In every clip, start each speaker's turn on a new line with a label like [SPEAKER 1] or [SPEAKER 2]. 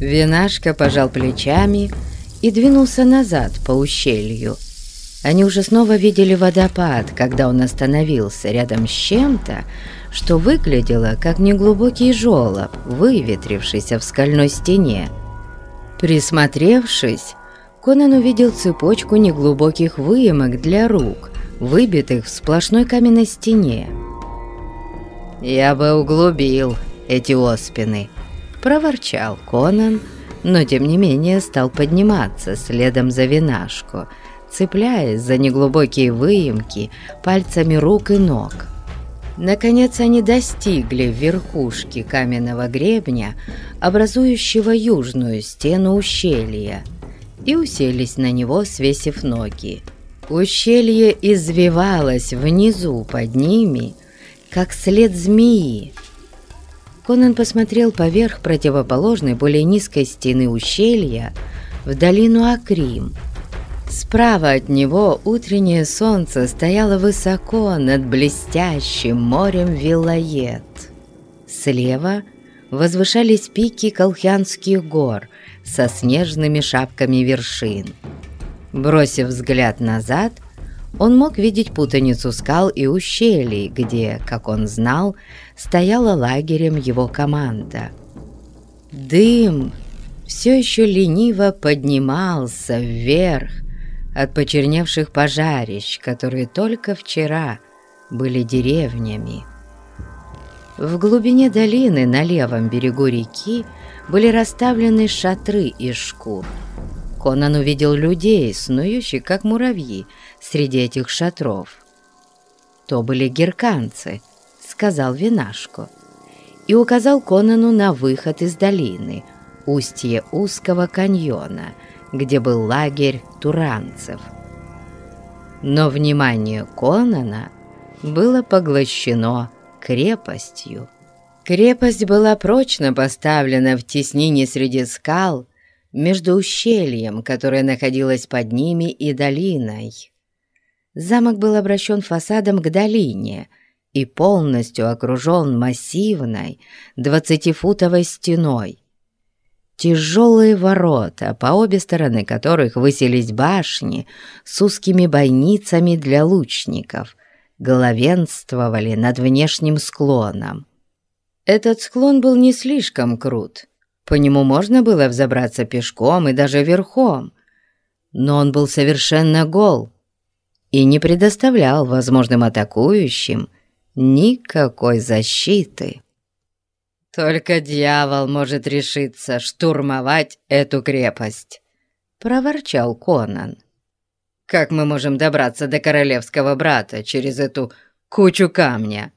[SPEAKER 1] Винашка пожал плечами и двинулся назад по ущелью. Они уже снова видели водопад, когда он остановился рядом с чем-то, что выглядело как неглубокий желоб, выветрившийся в скальной стене. Присмотревшись, Конан увидел цепочку неглубоких выемок для рук, выбитых в сплошной каменной стене. «Я бы углубил эти оспины», — проворчал Конан, но тем не менее стал подниматься следом за винашку, цепляясь за неглубокие выемки пальцами рук и ног. Наконец они достигли верхушки каменного гребня, образующего южную стену ущелья, и уселись на него, свесив ноги. Ущелье извивалось внизу под ними, как след змеи. Конан посмотрел поверх противоположной, более низкой стены ущелья в долину Акрим – Справа от него утреннее солнце стояло высоко над блестящим морем Вилает. Слева возвышались пики Колхянских гор со снежными шапками вершин. Бросив взгляд назад, он мог видеть путаницу скал и ущелий, где, как он знал, стояла лагерем его команда. Дым все еще лениво поднимался вверх, от почерневших пожарищ, которые только вчера были деревнями. В глубине долины на левом берегу реки были расставлены шатры из шкур. Конан увидел людей, снующих как муравьи, среди этих шатров. «То были герканцы», — сказал Винашко, и указал Конану на выход из долины, устье узкого каньона — где был лагерь туранцев. Но внимание Конана было поглощено крепостью. Крепость была прочно поставлена в теснине среди скал между ущельем, которое находилось под ними, и долиной. Замок был обращен фасадом к долине и полностью окружен массивной двадцатифутовой стеной, Тяжелые ворота, по обе стороны которых высились башни с узкими бойницами для лучников, главенствовали над внешним склоном. Этот склон был не слишком крут, по нему можно было взобраться пешком и даже верхом, но он был совершенно гол и не предоставлял возможным атакующим никакой защиты. «Только дьявол может решиться штурмовать эту крепость», — проворчал Конан. «Как мы можем добраться до королевского брата через эту кучу камня?»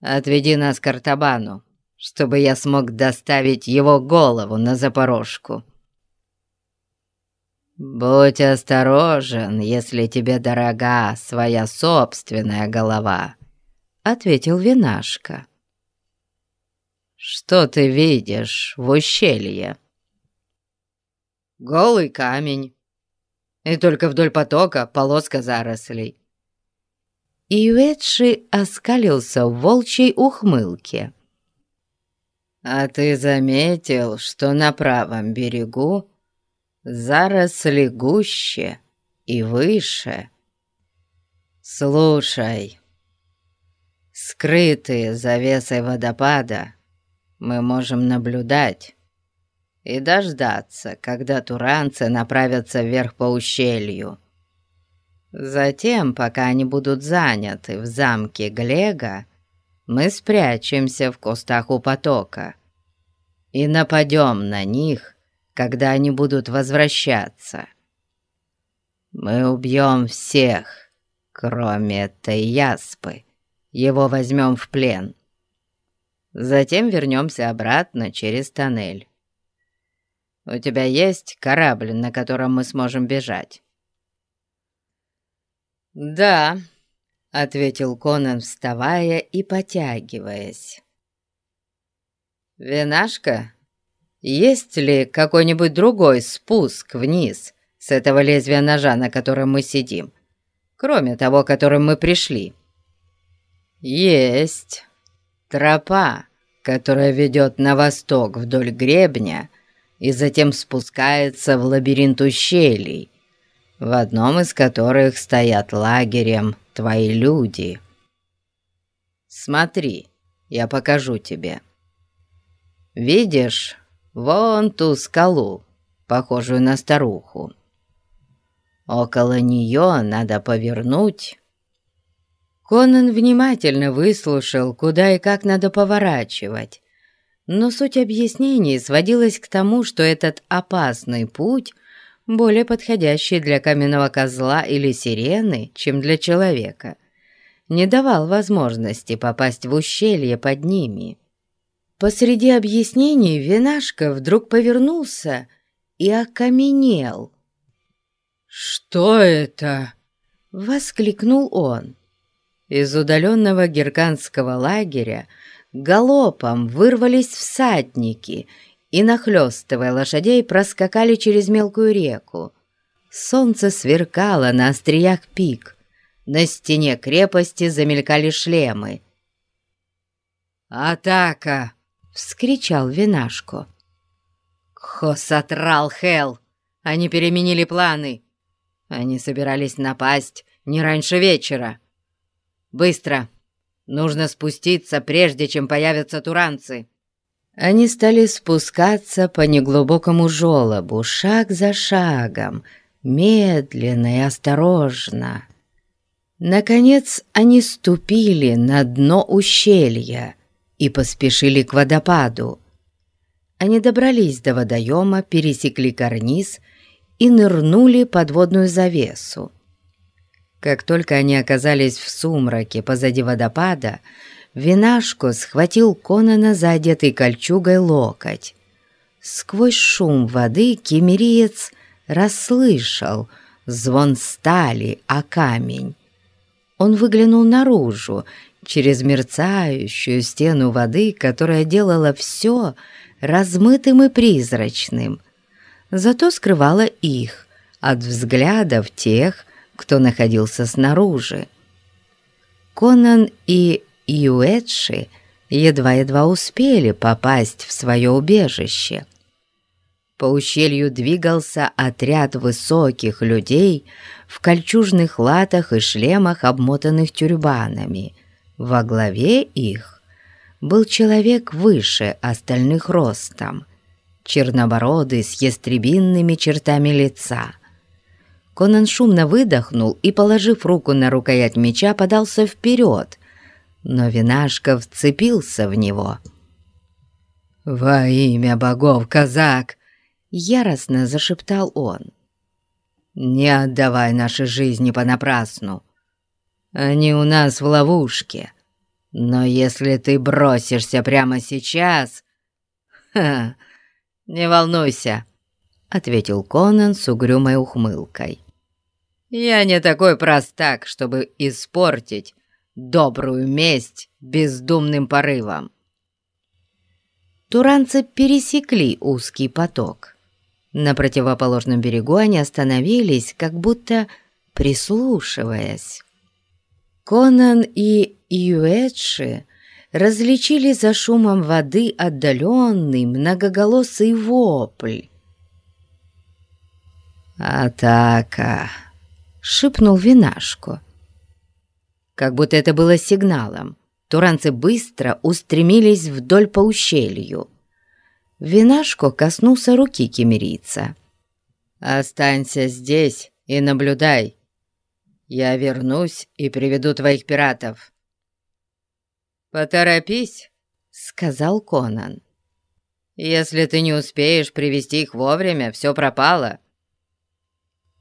[SPEAKER 1] «Отведи нас к Артабану, чтобы я смог доставить его голову на Запорожку». «Будь осторожен, если тебе дорога своя собственная голова», — ответил Винашка. «Что ты видишь в ущелье?» «Голый камень, и только вдоль потока полоска зарослей». Иуэтши оскалился в волчьей ухмылке. «А ты заметил, что на правом берегу заросли гуще и выше?» «Слушай, скрытые завесой водопада мы можем наблюдать и дождаться, когда туранцы направятся вверх по ущелью. Затем, пока они будут заняты в замке Глега, мы спрячемся в кустах у потока и нападем на них, когда они будут возвращаться. Мы убьем всех, кроме этой яспы. Его возьмем в плен. Затем вернемся обратно через тоннель. У тебя есть корабль, на котором мы сможем бежать?» «Да», — ответил Конан, вставая и потягиваясь. «Винашка, есть ли какой-нибудь другой спуск вниз с этого лезвия ножа, на котором мы сидим, кроме того, которым мы пришли?» «Есть», тропа, которая ведет на восток вдоль гребня и затем спускается в лабиринт ущелий, в одном из которых стоят лагерем твои люди. Смотри, я покажу тебе. Видишь, вон ту скалу, похожую на старуху. Около нее надо повернуть. Конан внимательно выслушал, куда и как надо поворачивать, но суть объяснений сводилась к тому, что этот опасный путь более подходящий для каменного козла или сирены, чем для человека, не давал возможности попасть в ущелье под ними. Посреди объяснений винашка вдруг повернулся и окаменел. «Что это?» — воскликнул он. Из удаленного герканского лагеря галопом вырвались всадники и, нахлёстывая лошадей, проскакали через мелкую реку. Солнце сверкало на остриях пик. На стене крепости замелькали шлемы. «Атака!» — вскричал Винашко. «Хосатрал Хел! Они переменили планы. Они собирались напасть не раньше вечера. Быстро! Нужно спуститься, прежде чем появятся туранцы!» Они стали спускаться по неглубокому желобу, шаг за шагом, медленно и осторожно. Наконец они ступили на дно ущелья и поспешили к водопаду. Они добрались до водоема, пересекли карниз и нырнули под водную завесу. Как только они оказались в сумраке позади водопада, Винашко схватил Конана за одетый кольчугой локоть. Сквозь шум воды кемериец расслышал звон стали о камень. Он выглянул наружу, через мерцающую стену воды, которая делала все размытым и призрачным, зато скрывала их от взглядов тех, кто находился снаружи. Конан и и Уэдши едва-едва успели попасть в свое убежище. По ущелью двигался отряд высоких людей в кольчужных латах и шлемах, обмотанных тюрбанами. Во главе их был человек выше остальных ростом, чернобородый с ястребинными чертами лица. Конан шумно выдохнул и, положив руку на рукоять меча, подался вперед, но Винашка вцепился в него. «Во имя богов, казак!» — яростно зашептал он. «Не отдавай наши жизни понапрасну. Они у нас в ловушке. Но если ты бросишься прямо сейчас...» «Ха, не волнуйся», — ответил Конан с угрюмой ухмылкой. «Я не такой простак, чтобы испортить добрую месть бездумным порывом. Туранцы пересекли узкий поток. На противоположном берегу они остановились, как будто прислушиваясь. Конан и Юэдши различили за шумом воды отдаленный многоголосый вопль. «Атака!» — шепнул винашку как будто это было сигналом. Туранцы быстро устремились вдоль по ущелью. Винашко коснулся руки кемерийца. «Останься здесь и наблюдай. Я вернусь и приведу твоих пиратов». «Поторопись», — сказал Конан. «Если ты не успеешь привести их вовремя, все пропало».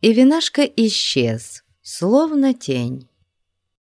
[SPEAKER 1] И винашка исчез, словно тень.